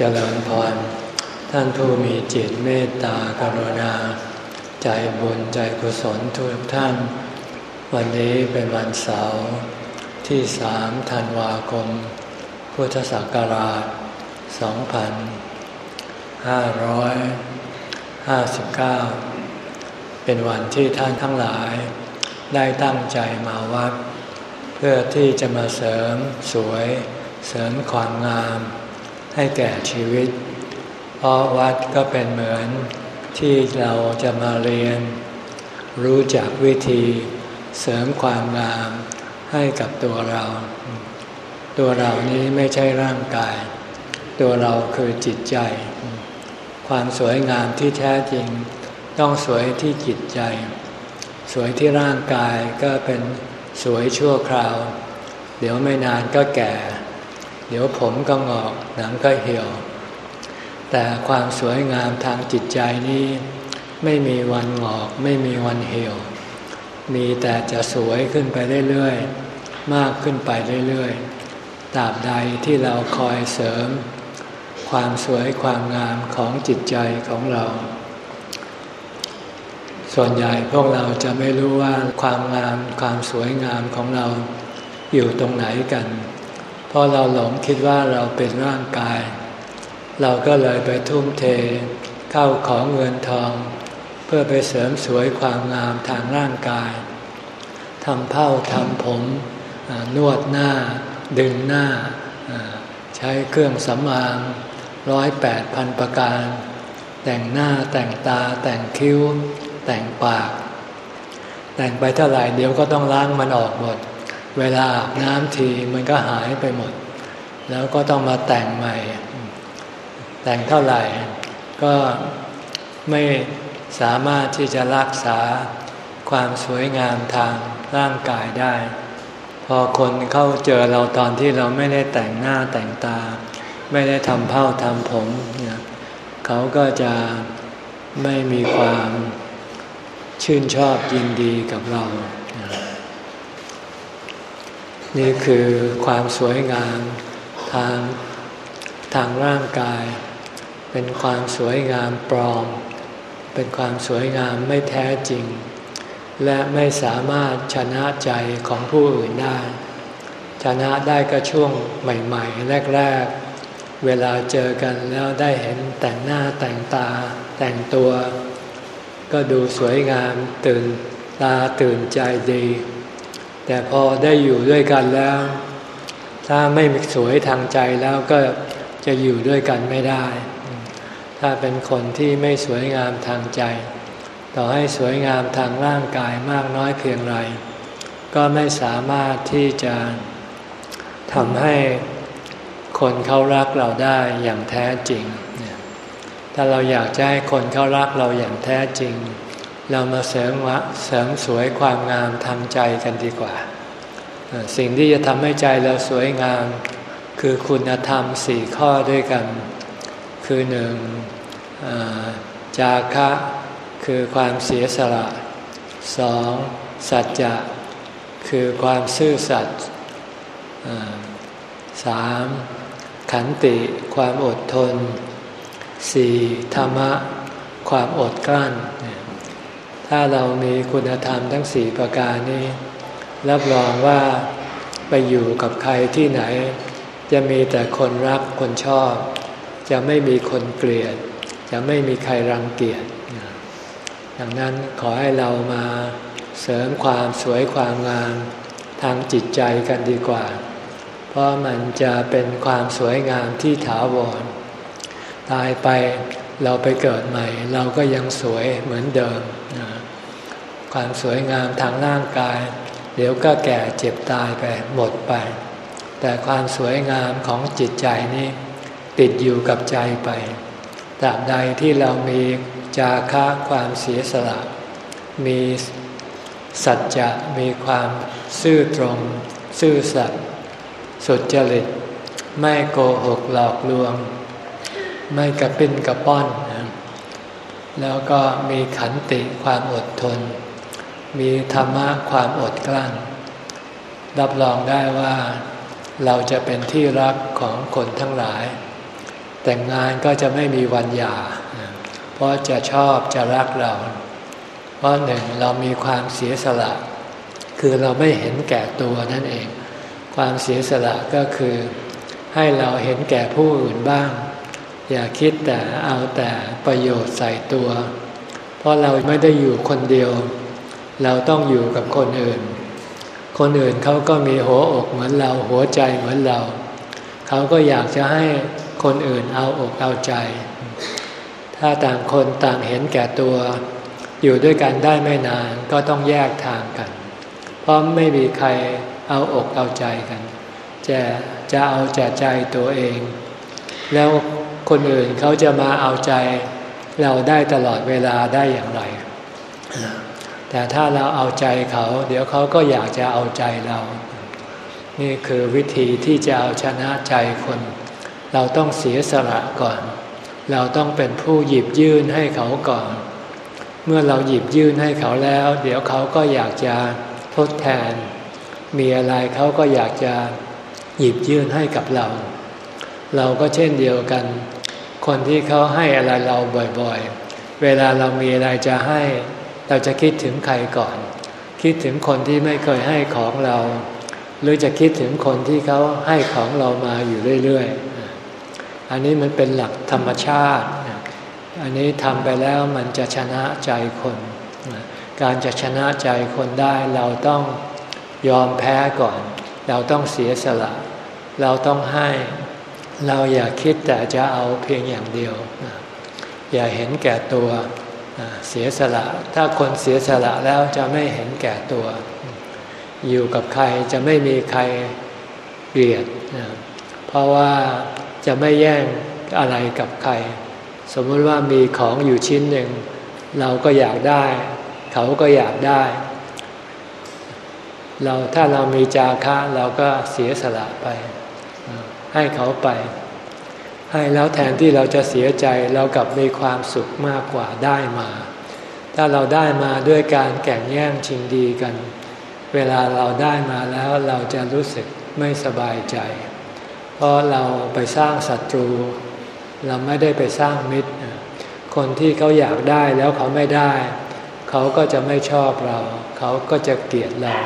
เจริญพร ท่านผู้มีจิตเมตตากรุณา ใจบุญใจกุศลทุกท่าน วันนี้เป็นวันเสาร์ที่สามธันวาคม พุทธศักราช 2559 เป็นวันที่ท่านทั้งหลายได้ตั้งใจมาวัด เพื่อที่จะมาเสริมสวย เสริมความงาม ให้แก่ชีวิต เพราะวัดก็เป็นเหมือนที่เราจะมาเรียน รู้จักวิธีเสริมความงามให้กับตัวเรา ตัวเรานี้ไม่ใช่ร่างกาย ตัวเราคือจิตใจ ความสวยงามที่แท้จริงต้องสวยที่จิตใจ สวยที่ร่างกายก็เป็นสวยชั่วคราว เดี๋ยวไม่นานก็แก่ เดี๋ยวผมก็งอกหนังก็เหี่ยว แต่ความสวยงามทางจิตใจนี้ไม่มีวันงอก ไม่มีวันเหี่ยว มีแต่จะสวยขึ้นไปเรื่อยๆ มากขึ้นไปเรื่อยๆ ตราบใดที่เราคอยเสริม ความสวยความงามของจิตใจของเรา ส่วนใหญ่พวกเราจะไม่รู้ว่าความงามความสวยงามของเราอยู่ตรงไหนกัน พราะเราหลงคิดว่าเราเป็นร่างกาย เราก็เลยไปทุ่มเทเข้าของเงินทอง เพื่อไปเสริมสวยความงามทางร่างกายทำเผ้าทำผมนวดหน้า ดึงหน้า ใช้เครื่องสำอางร้อยแปดพันประการ แต่งหน้าแต่งตาแต่งคิ้ว แต่งปาก แต่งไปเท่าไหร่เดี๋ยวก็ต้องล้างมันออกหมด เวลาอาบน้ำทีมันก็หายไปหมด แล้วก็ต้องมาแต่งใหม่ แต่งเท่าไหร่ก็ไม่สามารถที่จะรักษาความสวยงามทางร่างกายได้ พอคนเข้าเจอเราตอนที่เราไม่ได้แต่งหน้าแต่งตา ไม่ได้ทำเผ้าทำผมเนี่ยเขาก็จะไม่มีความชื่นชอบยินดีกับเรา นี่คือความสวยงามทางทางร่างกาย เป็นความสวยงามปลอม เป็นความสวยงามไม่แท้จริง และไม่สามารถชนะใจของผู้อื่นได้ ชนะได้ก็ช่วงใหม่ ๆ แรก ๆ เวลาเจอกันแล้วได้เห็นแต่งหน้าแต่งตาแต่งตัว ก็ดูสวยงามตื่นตาตื่นใจดี แต่พอได้อยู่ด้วยกันแล้ว ถ้าไม่สวยทางใจแล้วก็จะอยู่ด้วยกันไม่ได้ ถ้าเป็นคนที่ไม่สวยงามทางใจ ต่อให้สวยงามทางร่างกายมากน้อยเพียงไร ก็ไม่สามารถที่จะทำให้คนเขารักเราได้อย่างแท้จริง ถ้าเราอยากจะให้คนเขารักเราอย่างแท้จริง เรามาเสริมวะเสริมสวยความงามทางใจกันดีกว่า สิ่งที่จะทำให้ใจเราสวยงาม คือคุณธรรมสี่ข้อด้วยกัน คือหนึ่งจาคะคือความเสียสละสองสัจจะคือความซื่อสัตย์สามขันติความอดทนสี่ธรรมะ ความอดกลั้น ถ้าเรามีคุณธรรมทั้งสี่ประการนี้ รับรองว่าไปอยู่กับใครที่ไหน จะมีแต่คนรักคนชอบ จะไม่มีคนเกลียด จะไม่มีใครรังเกียจดังนั้นขอให้เรามาเสริมความสวยความงามทางจิตใจกันดีกว่า เพราะมันจะเป็นความสวยงามที่ถาวร ตายไป เราไปเกิดใหม่ เราก็ยังสวยเหมือนเดิม ความสวยงามทางร่างกาย เดี๋ยวก็แก่เจ็บตายไปหมดไป แต่ความสวยงามของจิตใจนี้ติดอยู่กับใจไปตราบใดที่เรามีจาคะความเสียสละ มีสัจจะมีความซื่อตรง ซื่อสัตย์สุจริต ไม่โกหกหลอกลวง ไม่กระปิ้นกระป้อน แล้วก็มีขันติความอดทน มีธรรมะความอดกลั้น รับรองได้ว่าเราจะเป็นที่รักของคนทั้งหลาย แต่งงานก็จะไม่มีวันหย่า เพราะจะชอบจะรักเรา เพราะหนึ่งเรามีความเสียสละ คือเราไม่เห็นแก่ตัวนั่นเอง ความเสียสละก็คือให้เราเห็นแก่ผู้อื่นบ้าง อย่าคิดแต่เอาแต่ประโยชน์ใส่ตัว เพราะเราไม่ได้อยู่คนเดียว เราต้องอยู่กับคนอื่น คนอื่นเขาก็มีหัวอกเหมือนเราหัวใจเหมือนเรา เขาก็อยากจะให้คนอื่นเอาอกเอาใจ ถ้าต่างคนต่างเห็นแก่ตัว อยู่ด้วยกันได้ไม่นานก็ต้องแยกทางกัน เพราะไม่มีใครเอาอกเอาใจกัน จะจะเอาแต่ใจตัวเอง แล้ว คนอื่นเขาจะมาเอาใจเราได้ตลอดเวลาได้อย่างไร แต่ถ้าเราเอาใจเขา เดี๋ยวเขาก็อยากจะเอาใจเรา นี่คือวิธีที่จะเอาชนะใจคน เราต้องเสียสละก่อน เราต้องเป็นผู้หยิบยื่นให้เขาก่อน เมื่อเราหยิบยื่นให้เขาแล้ว เดี๋ยวเขาก็อยากจะทดแทน มีอะไรเขาก็อยากจะหยิบยื่นให้กับเรา เราก็เช่นเดียวกัน คนที่เขาให้อะไรเราบ่อยๆ เวลาเรามีอะไรจะให้ เราจะคิดถึงใครก่อน คิดถึงคนที่ไม่เคยให้ของเรา หรือจะคิดถึงคนที่เขาให้ของเรามาอยู่เรื่อยๆ อันนี้มันเป็นหลักธรรมชาติ อันนี้ทำไปแล้วมันจะชนะใจคน การจะชนะใจคนได้เราต้องยอมแพ้ก่อน เราต้องเสียสละ เราต้องให้ เราอย่าคิดแต่จะเอาเพียงอย่างเดียว อย่าเห็นแก่ตัวเสียสละ ถ้าคนเสียสละแล้วจะไม่เห็นแก่ตัว อยู่กับใครจะไม่มีใครเกลียด เพราะว่าจะไม่แย่งอะไรกับใคร สมมติว่ามีของอยู่ชิ้นหนึ่ง เราก็อยากได้ เขาก็อยากได้ เราถ้าเรามีจาคะเราก็เสียสละไป ให้เขาไป ให้แล้วแทนที่เราจะเสียใจเรากลับมีความสุขมากกว่าได้มา ถ้าเราได้มาด้วยการแข่งแย่งชิงดีกัน เวลาเราได้มาแล้วเราจะรู้สึกไม่สบายใจ เพราะเราไปสร้างศัตรู เราไม่ได้ไปสร้างมิตร คนที่เขาอยากได้แล้วเขาไม่ได้ เขาก็จะไม่ชอบเรา เขาก็จะเกลียดเรา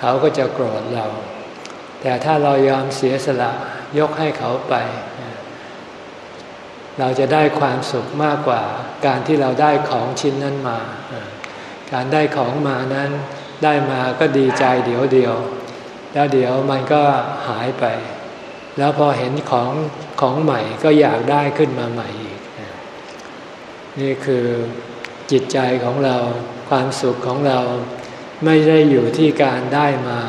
เขาก็จะโกรธเรา แต่ถ้าเรายอมเสียสละยกให้เขาไป เราจะได้ความสุขมากกว่าการที่เราได้ของชิ้นนั้นมา การได้ของมานั้นได้มาก็ดีใจเดี๋ยวเดียว แล้วเดี๋ยวมันก็หายไป แล้วพอเห็นของของใหม่ก็อยากได้ขึ้นมาใหม่อีก นี่คือจิตใจของเราความสุขของเราไม่ได้อยู่ที่การได้มา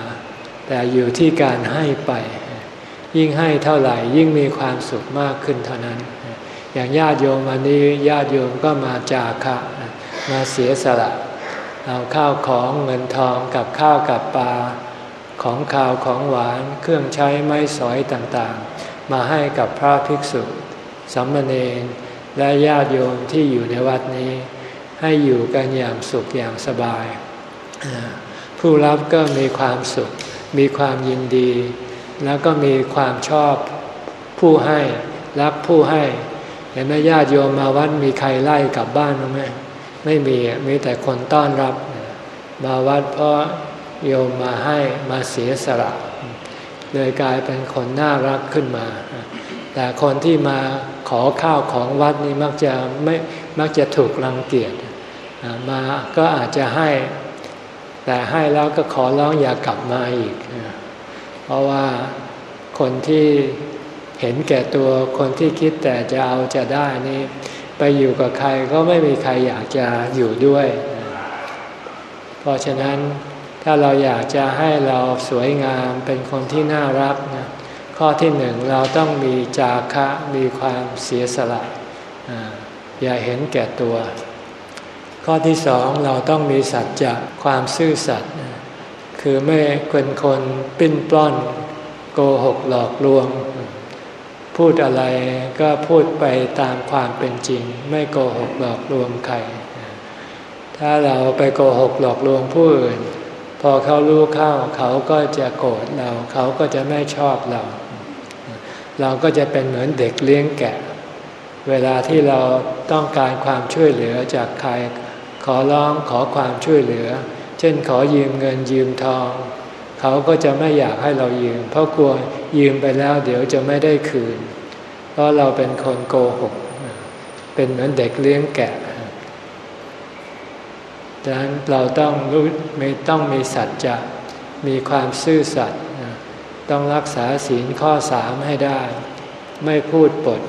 แต่อยู่ที่การให้ไป ยิ่งให้เท่าไหร่ ยิ่งมีความสุขมากขึ้นเท่านั้น อย่างญาติโยมวันนี้ญาติโยมก็มาจากคะมาเสียสละเอาข้าวของเงินทองกับข้าวกับปลาของข้าวของหวานเครื่องใช้ไม้สอยต่างๆ มาให้กับพระภิกษุสัมมเนรและญาติโยมที่อยู่ในวัดนี้ ให้อยู่กันอย่างสุขอย่างสบาย ผู้รับก็มีความสุข มีความยินดี แล้วก็มีความชอบผู้ให้รักผู้ให้ เห็นไหมญาติโยมมาวัดมีใครไล่กลับบ้านหรือไหมไม่มีมีแต่คนต้อนรับ มาวัดเพราะโยมมาให้มาเสียสละเลยกลายเป็นคนน่ารักขึ้นมา แต่คนที่มาขอข้าวของวัดนี่มักจะไม่มักจะถูกรังเกียจมาก็อาจจะให้ แต่ให้แล้วก็ขอร้องอย่ากลับมาอีก เพราะว่าคนที่เห็นแก่ตัวคนที่คิดแต่จะเอาจะได้นี่ ไปอยู่กับใครก็ไม่มีใครอยากจะอยู่ด้วย เพราะฉะนั้นถ้าเราอยากจะให้เราสวยงามเป็นคนที่น่ารักนะข้อที่หนึ่งเราต้องมีจาคะมีความเสียสละอย่าเห็นแก่ตัว ข้อที่สองเราต้องมีสัจจะความซื่อสัตย์คือไม่เป็นคนปิ้นปล้อน โกหกหลอกลวง พูดอะไรก็พูดไปตามความเป็นจริง ไม่โกหกหลอกลวงใคร ถ้าเราไปโกหกหลอกลวงผู้อื่น พอเขารู้เข้าเขาก็จะโกรธเรา เขาก็จะไม่ชอบเรา เราก็จะเป็นเหมือนเด็กเลี้ยงแกะ เวลาที่เราต้องการความช่วยเหลือจากใคร ขอร้องขอความช่วยเหลือ เช่นขอยืมเงินยืมทอง เขาก็จะไม่อยากให้เรายืม เพราะกลัวยืมไปแล้วเดี๋ยวจะไม่ได้คืน เพราะเราเป็นคนโกหก เป็นเหมือนเด็กเลี้ยงแกะดังนั้นเราต้องรู้ไม่ต้องมีสัจจะมีความซื่อสัตย์ต้องรักษาศีลข้อสามให้ได้ ไม่พูดปด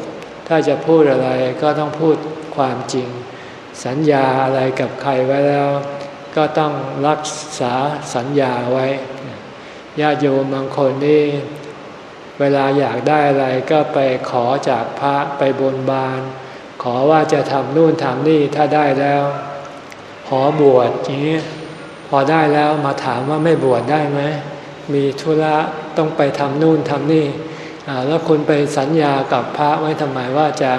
ถ้าจะพูดอะไรก็ต้องพูดความจริง สัญญาอะไรกับใครไว้แล้ว ก็ต้องรักษาสัญญาไว้ญาติโยมบางคนนี่เวลาอยากได้อะไรก็ไปขอจากพระไปบนบาน ขอว่าจะทำนู่นทำนี่ถ้าได้แล้ว ขอบวชอย่างนี้พอได้แล้วมาถามว่าไม่บวชได้ไหมมีธุระต้องไปทำนู่นทำนี่แล้วคุณไปสัญญากับพระไว้ทำไมว่าจะ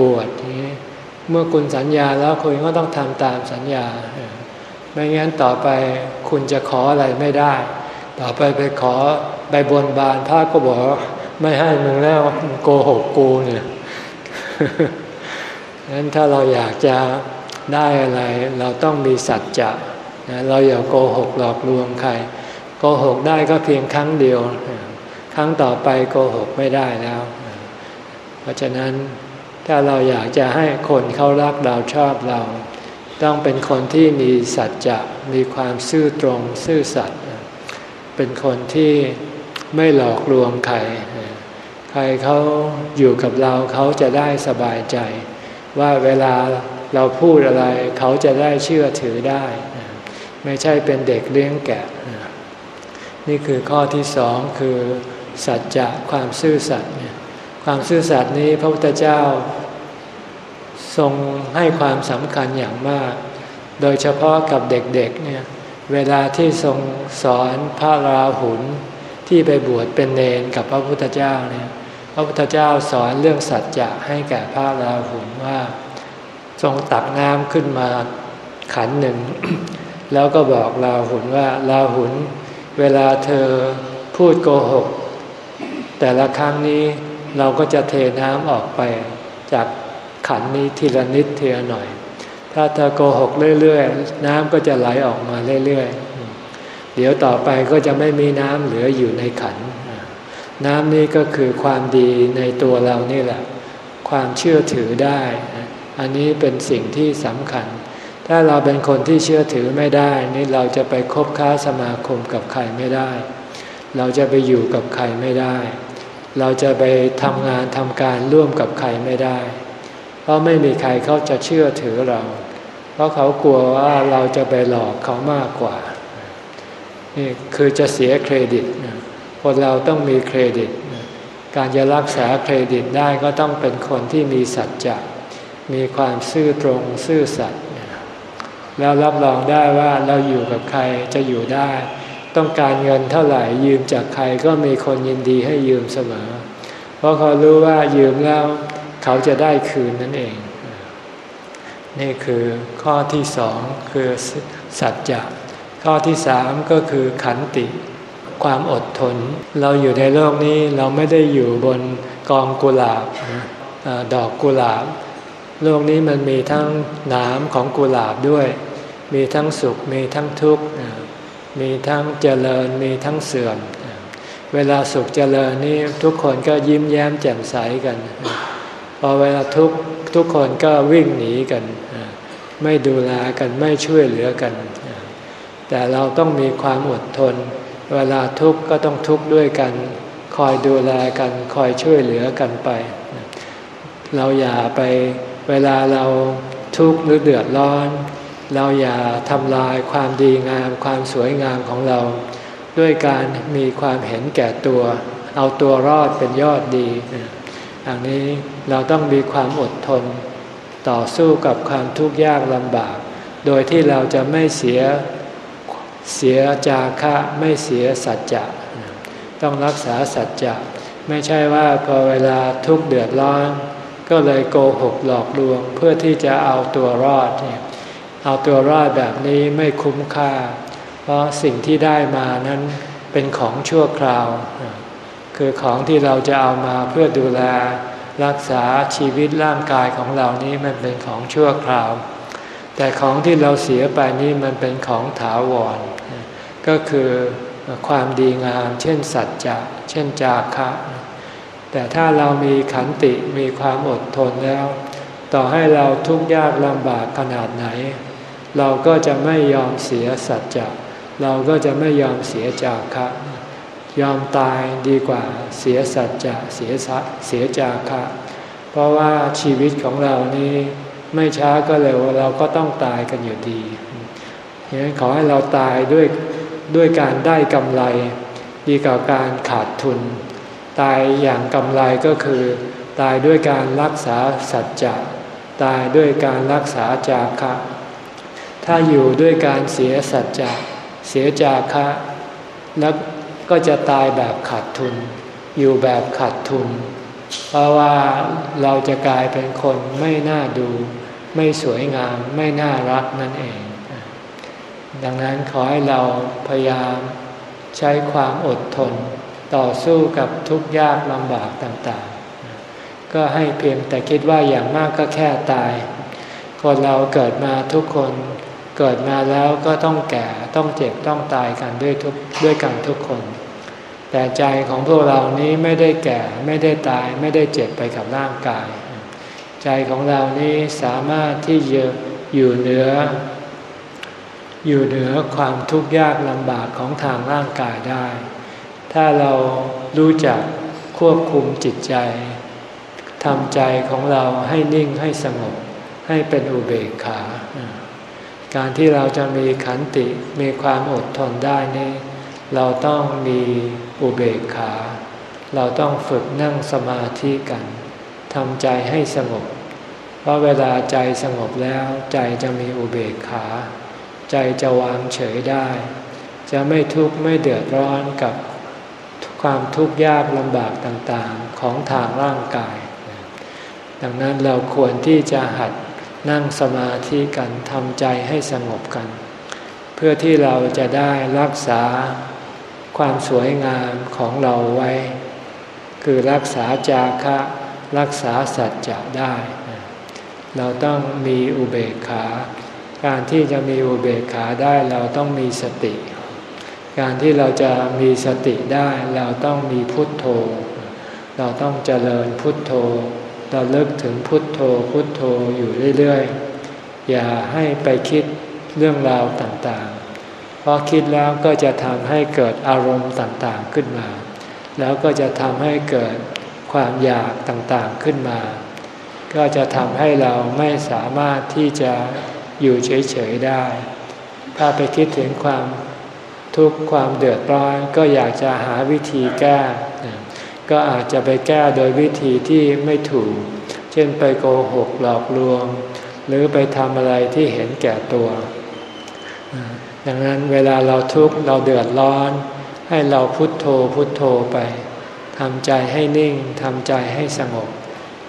บวชอย่างนี้ เมื่อคุณสัญญาแล้วคุณก็ต้องทำตามสัญญา ไม่งั้นต่อไปคุณจะขออะไรไม่ได้ ต่อไปไปขอใบบนบานพระก็บอกไม่ให้มึงแล้วโกหกกูเนี่ยงั้นถ้าเราอยากจะได้อะไร เราต้องมีสัจจะเราอย่าโกหกหลอกลวงใคร โกหกได้ก็เพียงครั้งเดียว ครั้งต่อไปโกหกไม่ได้แล้ว เพราะฉะนั้น ถ้าเราอยากจะให้คนเขารักเราชอบเรา ต้องเป็นคนที่มีสัจจะมีความซื่อตรงซื่อสัตย์เป็นคนที่ไม่หลอกลวงใครใครเขาอยู่กับเราเขาจะได้สบายใจ ว่าเวลาเราพูดอะไรเขาจะได้เชื่อถือได้ ไม่ใช่เป็นเด็กเลี้ยงแกะ นี่คือข้อที่สองคือสัจจะความซื่อสัตย์เนี่ยความซื่อสัตย์นี้พระพุทธเจ้า ทรงให้ความสำคัญอย่างมาก โดยเฉพาะกับเด็กๆเนี่ยเวลาที่ทรงสอนพระราหุลที่ไปบวชเป็นเนนกับพระพุทธเจ้าเนี่ยพระพุทธเจ้าสอนเรื่องสัจจะให้แก่พระราหุลว่า ทรงตักน้ำขึ้นมาขันหนึ่ง แล้วก็บอกราหุลว่าราหุลเวลาเธอพูดโกหก แต่ละครั้งนี้เราก็จะเทน้ำออกไปจาก ขันนี้ทีละนิดทีละหน่อย ถ้าเธอโกหกเรื่อยๆ น้ำก็จะไหลออกมาเรื่อยๆ เดี๋ยวต่อไปก็จะไม่มีน้ำเหลืออยู่ในขัน น้ำนี้ก็คือความดีในตัวเรานี่แหละ ความเชื่อถือได้ อันนี้เป็นสิ่งที่สำคัญ ถ้าเราเป็นคนที่เชื่อถือไม่ได้ นี่เราจะไปคบค้าสมาคมกับใครไม่ได้ เราจะไปอยู่กับใครไม่ได้เราจะไปทำงานทำการร่วมกับใครไม่ได้ ราะไม่มีใครเขาจะเชื่อถือเรา เพราะเขากลัวว่าเราจะไปหลอกเขามากกว่า นี่คือจะเสียเครดิตคนเราต้องมีเครดิต การจะรักษาเครดิตได้ก็ต้องเป็นคนที่มีสัจจะมีความซื่อตรงซื่อสัตย์แล้วรับรองได้ว่าเราอยู่กับใครจะอยู่ได้ ต้องการเงินเท่าไหร่ยืมจากใครก็มีคนยินดีให้ยืมเสมอ เพราะเขารู้ว่ายืมแล้ว เขาจะได้คืนนั่นเอง นี่คือข้อที่สองคือสัจจะข้อที่สามก็คือขันติ ความอดทน เราอยู่ในโลกนี้เราไม่ได้อยู่บนกองกุหลาบดอกกุหลาบ โลกนี้มันมีทั้งน้ำของกุหลาบด้วย มีทั้งสุขมีทั้งทุกข์มีทั้งเจริญมีทั้งเสื่อม เวลาสุขเจริญนี่ทุกคนก็ยิ้มแย้มแจ่มใสกัน พอเวลาทุกทุกคนก็วิ่งหนีกัน ไม่ดูแลกันไม่ช่วยเหลือกัน แต่เราต้องมีความอดทน เวลาทุกข์ก็ต้องทุกข์ด้วยกัน คอยดูแลกันคอยช่วยเหลือกันไป เราอย่าไปเวลาเราทุกข์หรือเดือดร้อน เราอย่าทำลายความดีงามความสวยงามของเรา ด้วยการมีความเห็นแก่ตัว เอาตัวรอดเป็นยอดดี อันนี้เราต้องมีความอดทน ต่อสู้กับความทุกข์ยากลำบาก โดยที่เราจะไม่เสียเสียจาคะไม่เสียสัจจะต้องรักษาสัจจะไม่ใช่ว่าพอเวลาทุกข์เดือดร้อน ก็เลยโกหกหลอกลวงเพื่อที่จะเอาตัวรอดเนี่ยเอาตัวรอดแบบนี้ไม่คุ้มค่า เพราะสิ่งที่ได้มานั้นเป็นของชั่วคราว คือของที่เราจะเอามาเพื่อดูแล รักษาชีวิตร่างกายของเรานี้มันเป็นของชั่วคราว แต่ของที่เราเสียไปนี้มันเป็นของถาวร ก็คือความดีงาม เช่นสัจจะเช่นจาคะ แต่ถ้าเรามีขันติมีความอดทนแล้ว ต่อให้เราทุกข์ยากลำบากขนาดไหน เราก็จะไม่ยอมเสียสัจจะ เราก็จะไม่ยอมเสียจาคะ ยอมตายดีกว่าเสียสัจจะเสียเสียจาคะ เพราะว่าชีวิตของเรานี้ไม่ช้าก็เร็วเราก็ต้องตายกันอยู่ดีฉะนั้นขอให้เราตายด้วยด้วยการได้กำไร ดีกว่าการขาดทุน ตายอย่างกำไรก็คือ ตายด้วยการรักษาสัจจะตายด้วยการรักษาจาคะ ถ้าอยู่ด้วยการเสียสัจจะเสียจาคะแล้ว ก็จะตายแบบขาดทุน อยู่แบบขาดทุน เพราะว่าเราจะกลายเป็นคนไม่น่าดู ไม่สวยงาม ไม่น่ารักนั่นเอง ดังนั้นขอให้เราพยายามใช้ความอดทน ต่อสู้กับทุกข์ยากลำบากต่างๆ ก็ให้เพียงแต่คิดว่าอย่างมากก็แค่ตาย คนเราเกิดมาทุกคน เกิดมาแล้วก็ต้องแก่ต้องเจ็บต้องตายกันด้วยทุกด้วยกันทุกคน แต่ใจของพวกเรานี้ไม่ได้แก่ไม่ได้ตายไม่ได้เจ็บไปกับร่างกาย ใจของเรานี้สามารถที่จะอยู่เหนือ อยู่เหนือความทุกข์ยากลำบากของทางร่างกายได้ ถ้าเรารู้จักควบคุมจิตใจทำใจของเราให้นิ่งให้สงบให้เป็นอุเบกขา การที่เราจะมีขันติมีความอดทนได้นี่เราต้องมีอุเบกขา เราต้องฝึกนั่งสมาธิกันทำใจให้สงบ เพราะเวลาใจสงบแล้วใจจะมีอุเบกขา ใจจะวางเฉยได้ จะไม่ทุกข์ไม่เดือดร้อนกับความทุกข์ยากลำบากต่างๆของทางร่างกาย ดังนั้นเราควรที่จะหัด นั่งสมาธิกันทำใจให้สงบกัน เพื่อที่เราจะได้รักษาความสวยงามของเราไว้ คือรักษาจาคะรักษาสัจจะได้ เราต้องมีอุเบกขา การที่จะมีอุเบกขาได้เราต้องมีสติ การที่เราจะมีสติได้เราต้องมีพุทโธ เราต้องเจริญพุทโธ ราเลิกถึงพุทโธพุทโธอยู่เรื่อยๆ อย่าให้ไปคิดเรื่องราวต่างๆ เพราะคิดแล้วก็จะทำให้เกิดอารมณ์ต่างๆขึ้นมา แล้วก็จะทำให้เกิดความอยากต่างๆขึ้นมา ก็จะทำให้เราไม่สามารถที่จะอยู่เฉยๆได้ ถ้าไปคิดถึงความทุกข์ความเดือดร้อนก็อยากจะหาวิธีแก้ ก็อาจจะไปแก้โดยวิธีที่ไม่ถูก เช่นไปโกหกหลอกลวง หรือไปทำอะไรที่เห็นแก่ตัว ดังนั้นเวลาเราทุกข์เราเดือดร้อน ให้เราพุทโธพุทโธไปทำใจให้นิ่งทำใจให้สงบ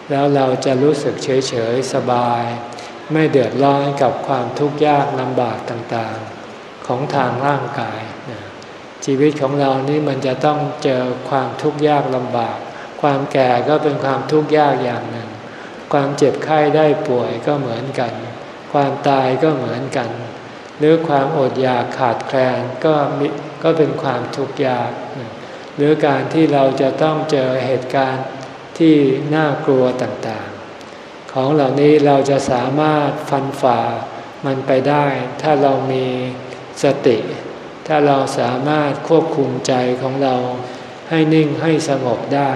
แล้วเราจะรู้สึกเฉยเฉยสบาย ไม่เดือดร้อนกับความทุกข์ยากลำบากต่างๆ ของทางร่างกาย ชีวิตของเรานี่มันจะต้องเจอความทุกข์ยากลำบาก ความแก่ก็เป็นความทุกข์ยากอย่างหนึ่ง ความเจ็บไข้ได้ป่วยก็เหมือนกัน ความตายก็เหมือนกัน หรือความอดอยากขาดแคลนก็มีก็เป็นความทุกข์ยาก หรือการที่เราจะต้องเจอเหตุการณ์ที่น่ากลัวต่างๆ ของเหล่านี้เราจะสามารถฟันฝ่ามันไปได้ ถ้าเรามีสติ ถ้าเราสามารถควบคุมใจของเราให้นิ่งให้สงบได้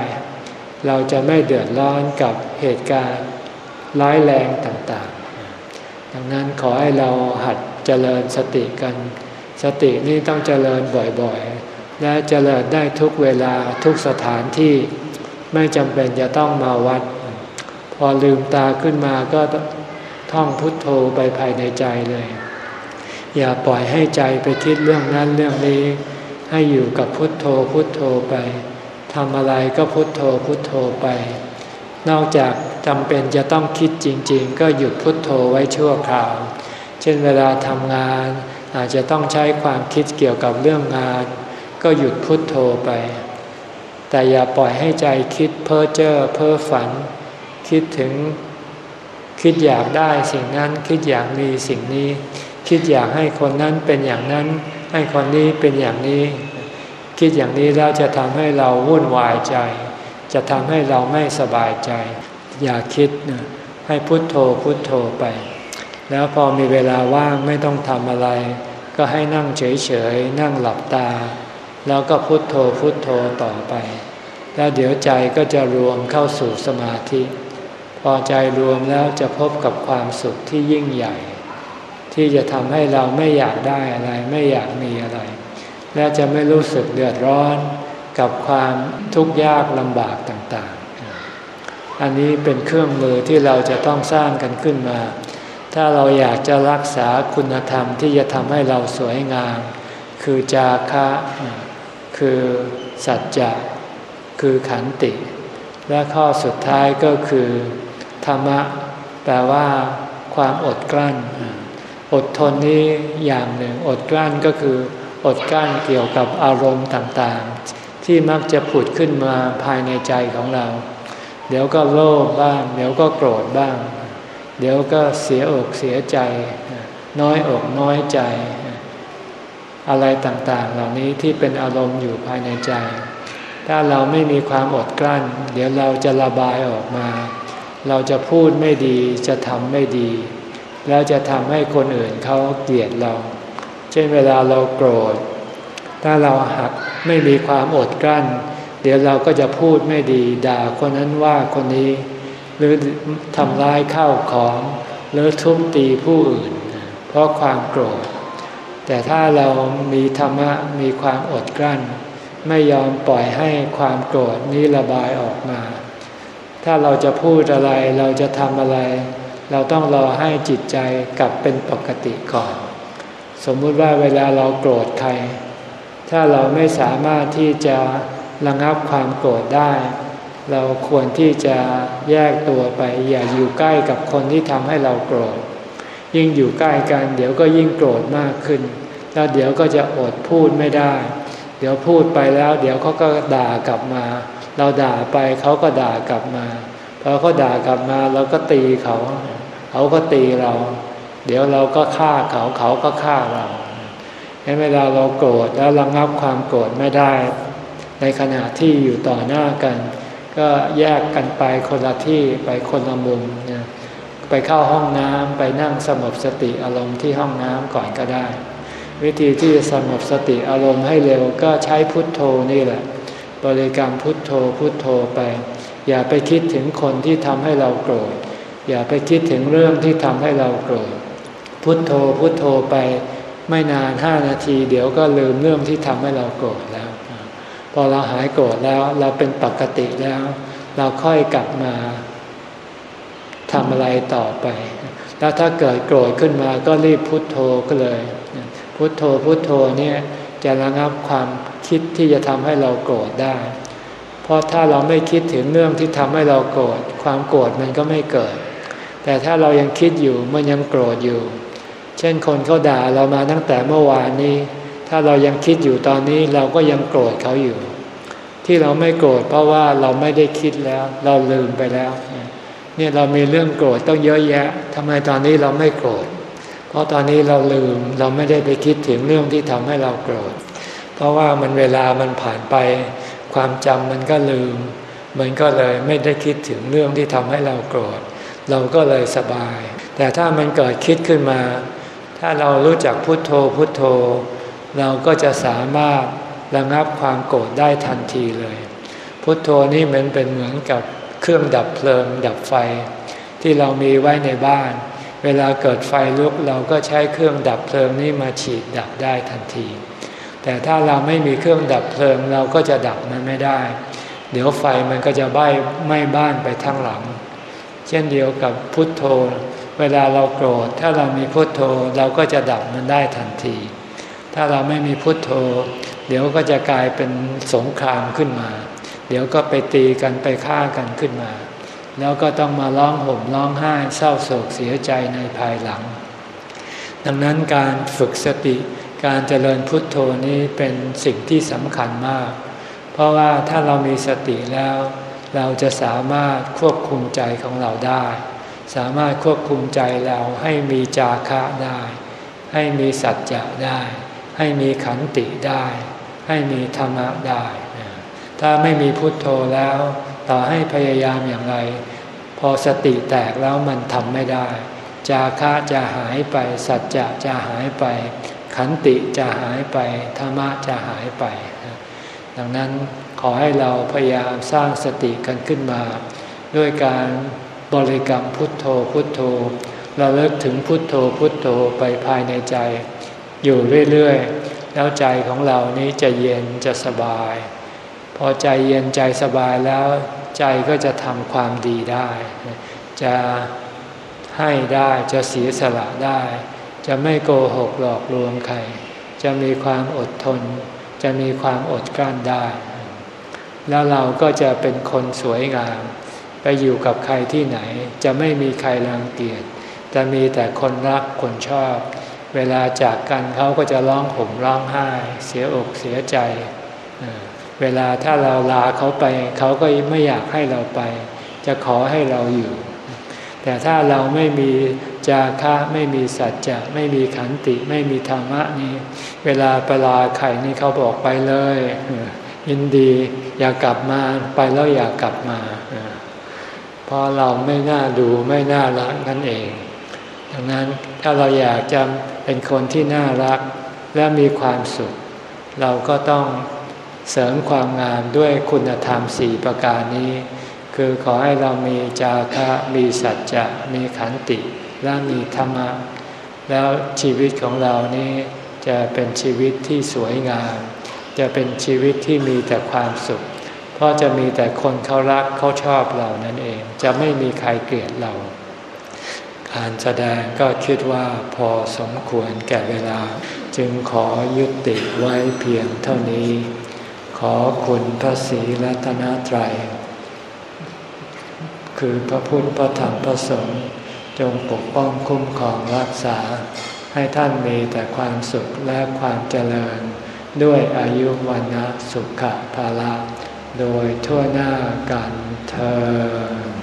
เราจะไม่เดือดร้อนกับเหตุการณ์ร้ายแรงต่างๆ ดังนั้นขอให้เราหัดเจริญสติกัน สตินี่ต้องเจริญบ่อยๆ และเจริญได้ทุกเวลาทุกสถานที่ไม่จำเป็นจะต้องมาวัด พอลืมตาขึ้นมาก็ท่องพุทโธไปภายในใจเลย อย่าปล่อยให้ใจไปคิดเรื่องนั้นเรื่องนี้ ให้อยู่กับพุทโธพุทโธไปทำอะไรก็พุทโธพุทโธไป นอกจากจำเป็นจะต้องคิดจริง ๆ ก็หยุดพุทโธไว้ชั่วคราว เช่นเวลาทำงานอาจจะต้องใช้ความคิดเกี่ยวกับเรื่องงาน ก็หยุดพุทโธไป แต่อย่าปล่อยให้ใจคิดเพ้อเจ้อเพ้อฝัน คิดถึงคิดอยากได้สิ่งนั้นคิดอยากมีสิ่งนี้ คิดอยากให้คนนั้นเป็นอย่างนั้น ให้คนนี้เป็นอย่างนี้ คิดอย่างนี้แล้วจะทำให้เราวุ่นวายใจ จะทำให้เราไม่สบายใจ อย่าคิดนะให้พุโทโธพุโทโธไป แล้วพอมีเวลาว่างไม่ต้องทำอะไร ก็ให้นั่งเฉยๆนั่งหลับตา แล้วก็พุโทโธพุโทโธต่อไป แล้วเดี๋ยวใจก็จะรวมเข้าสู่สมาธิ พอใจรวมแล้วจะพบกับความสุขที่ยิ่งใหญ่ ที่จะทำให้เราไม่อยากได้อะไร ไม่อยากมีอะไร และจะไม่รู้สึกเดือดร้อนกับความทุกข์ยากลำบากต่างๆ อันนี้เป็นเครื่องมือที่เราจะต้องสร้างกันขึ้นมา ถ้าเราอยากจะรักษาคุณธรรมที่จะทำให้เราสวยงาม คือจาคะ คือสัจจะคือขันติ และข้อสุดท้ายก็คือ ธรรมะ แปลว่า ความอดกลั้น อดทนนี้อย่างหนึ่ง อดกลั้นก็คืออดกลั้นเกี่ยวกับอารมณ์ต่างๆ ที่มักจะผุดขึ้นมาภายในใจของเรา เดี๋ยวก็โลภบ้าง เดี๋ยวก็โกรธบ้าง เดี๋ยวก็เสียอกเสียใจ น้อยอกน้อยใจ อะไรต่างๆ เหล่านี้ที่เป็นอารมณ์อยู่ภายในใจ ถ้าเราไม่มีความอดกลั้น เดี๋ยวเราจะระบายออกมา เราจะพูดไม่ดีจะทำไม่ดี แล้วจะทำให้คนอื่นเขาเกลียดเรา เช่นเวลาเราโกรธ ถ้าเราหักไม่มีความอดกลั้น เดี๋ยวเราก็จะพูดไม่ดีด่าคนนั้นว่าคนนี้ หรือทำร้ายข้าวของ หรือทุบตีผู้อื่น เพราะความโกรธ แต่ถ้าเรามีธรรมะมีความอดกลั้น ไม่ยอมปล่อยให้ความโกรธนี้ระบายออกมา ถ้าเราจะพูดอะไรเราจะทำอะไร เราต้องรอให้จิตใจกลับเป็นปกติก่อน สมมุติว่าเวลาเราโกรธใคร ถ้าเราไม่สามารถที่จะระงับความโกรธได้ เราควรที่จะแยกตัวไป อย่าอยู่ใกล้กับคนที่ทำให้เราโกรธ ยิ่งอยู่ใกล้กัน เดี๋ยวก็ยิ่งโกรธมากขึ้น แล้วเดี๋ยวก็จะอดพูดไม่ได้ เดี๋ยวพูดไปแล้ว เดี๋ยวเขาก็ด่ากลับมา เราด่าไปเขาก็ด่ากลับมาพอเขาด่ากลับมาเราก็ตีเขา เขาก็ตีเรา เดี๋ยวเราก็ฆ่าเขาเขาก็ฆ่าเราเวลาเราโกรธแล้วระงับความโกรธไม่ได้ ในขณะที่อยู่ต่อหน้ากัน ก็แยกกันไปคนละที่ไปคนละมุมนะไปเข้าห้องน้ำไปนั่งสงบสติอารมณ์ที่ห้องน้ำก่อนก็ได้ วิธีที่จะสงบสติอารมณ์ให้เร็วก็ใช้พุทโธนี่แหละ บริกรรมพุทโธพุทโธไป อย่าไปคิดถึงคนที่ทำให้เราโกรธ อย่าไปคิดถึงเรื่องที่ทำให้เราโกรธพุทโธพุทโธไปไม่นานห้านาที เดี๋ยวก็ลืมเรื่องที่ทำให้เราโกรธแล้ว พอเราหายโกรธแล้วเราเป็นปกติแล้ว เราค่อยกลับมาทำอะไรต่อไป แล้วถ้าเกิดโกรธขึ้นมาก็รีบพุทโธก็เลย พุทโธพุทโธเนี่ยจะระงับความคิดที่จะทำให้เราโกรธได้ เพราะถ้าเราไม่คิดถึงเรื่องที่ทำให้เราโกรธความโกรธมันก็ไม่เกิด แต่ถ้าเรายังคิดอยู่มันยังโกรธอยู่ เช่นคนเขาด่าเรามาตั้งแต่เมื่อวานนี้ ถ้าเรายังคิดอยู่ตอนนี้เราก็ยังโกรธเขาอยู่ ที่เราไม่โกรธเพราะว่าเราไม่ได้คิดแล้ว เราลืมไปแล้ว เนี่ยเรามีเรื่องโกรธต้องเยอะแยะทำไมตอนนี้เราไม่โกรธเพราะตอนนี้เราลืมเราไม่ได้ไปคิดถึงเรื่องที่ทำให้เราโกรธ เพราะว่ามันเวลามันผ่านไป ความจำมันก็ลืม มันก็เลยไม่ได้คิดถึงเรื่องที่ทำให้เราโกรธ เราก็เลยสบาย แต่ถ้ามันเกิดคิดขึ้นมา ถ้าเรารู้จักพุทโธพุทโธ เราก็จะสามารถระงับความโกรธได้ทันทีเลย พุทโธนี่มันเป็นเหมือนกับเครื่องดับเพลิงดับไฟ ที่เรามีไว้ในบ้าน เวลาเกิดไฟลุกเราก็ใช้เครื่องดับเพลิงนี้มาฉีดดับได้ทันที แต่ถ้าเราไม่มีเครื่องดับเพลิงเราก็จะดับมันไม่ได้ เดี๋ยวไฟมันก็จะใบไหม้บ้านไปทั้งหลัง เช่นเดียวกับพุทโธ เวลาเราโกรธ ถ้าเรามีพุทโธเราก็จะดับมันได้ทันที ถ้าเราไม่มีพุทโธ เดี๋ยวก็จะกลายเป็นสงครามขึ้นมา เดี๋ยวก็ไปตีกันไปฆ่ากันขึ้นมา แล้วก็ต้องมาร้องห่มร้องไห้เศร้าโศกเสียใจในภายหลัง ดังนั้นการฝึกสติการเจริญพุทโธนี้เป็นสิ่งที่สำคัญมาก เพเพราะว่าถ้าเรามีสติแล้ว เราจะสามารถควบคุมใจของเราได้ สามารถควบคุมใจเราให้มีจาคะได้ ให้มีสัจจะได้ ให้มีขันติได้ ให้มีธรรมะได้ ถ้าไม่มีพุทโธแล้ว ต่อให้พยายามอย่างไร พอสติแตกแล้วมันทำไม่ได้ จาคะจะหายไป สัจจะจะหายไป ขันติจะหายไป ธรรมะจะหายไป ดังนั้น อให้เราพยายามสร้างสติกันขึ้นมา ด้วยการบริกรรมพุทโธพุทโธเราเลิกถึงพุทโธพุทโธไปภายในใจ อยู่เรื่อยๆ แล้วใจของเรานี้จะเย็นจะสบาย พอใจเย็นใจสบายแล้วใจก็จะทำความดีได้ จะให้ได้จะเสียสละได้ จะไม่โกหกหลอกลวงใคร จะมีความอดทน จะมีความอดกลั้นได้ แล้วเราก็จะเป็นคนสวยงาม ไปอยู่กับใครที่ไหน จะไม่มีใครรังเกียจจะมีแต่คนรักคนชอบ เวลาจากกันเขาก็จะร้องห่มร้องไห้ เสียอกเสียใจ เวลาถ้าเราลาเขาไป เขาก็ไม่อยากให้เราไป จะขอให้เราอยู่ แต่ถ้าเราไม่มีจาคะไม่มีสัจจะไม่มีขันติไม่มีธรรมะนี้เวลาไปลาใครนี่เขาบอกไปเลย ยินดี อย่ากลับมาไปแล้วอย่ากลับมาเพราะเราไม่น่าดูไม่น่ารักนั่นเอง ดังนั้นถ้าเราอยากจะเป็นคนที่น่ารักและมีความสุข เราก็ต้องเสริมความงามด้วยคุณธรรมสี่ประการนี้ คือขอให้เรามีจาคะมีสัจจะมีขันติและมีธรรมะ แล้วชีวิตของเรานี้จะเป็นชีวิตที่สวยงาม จะเป็นชีวิตที่มีแต่ความสุข เพราะจะมีแต่คนเขารักเขาชอบเรานั่นเอง จะไม่มีใครเกลียดเรา การแสดงก็คิดว่าพอสมควรแก่เวลา จึงขอยุติไว้เพียงเท่านี้ ขอคุณพระศรีรัตนตรัย คือพระพุทธพระธรรมพระสงฆ์จงปกป้องคุ้มครองรักษา ให้ท่านมีแต่ความสุขและความเจริญ ด้วยอายุวันนะสุขภาละ โดยทั่วหน้ากันเธอ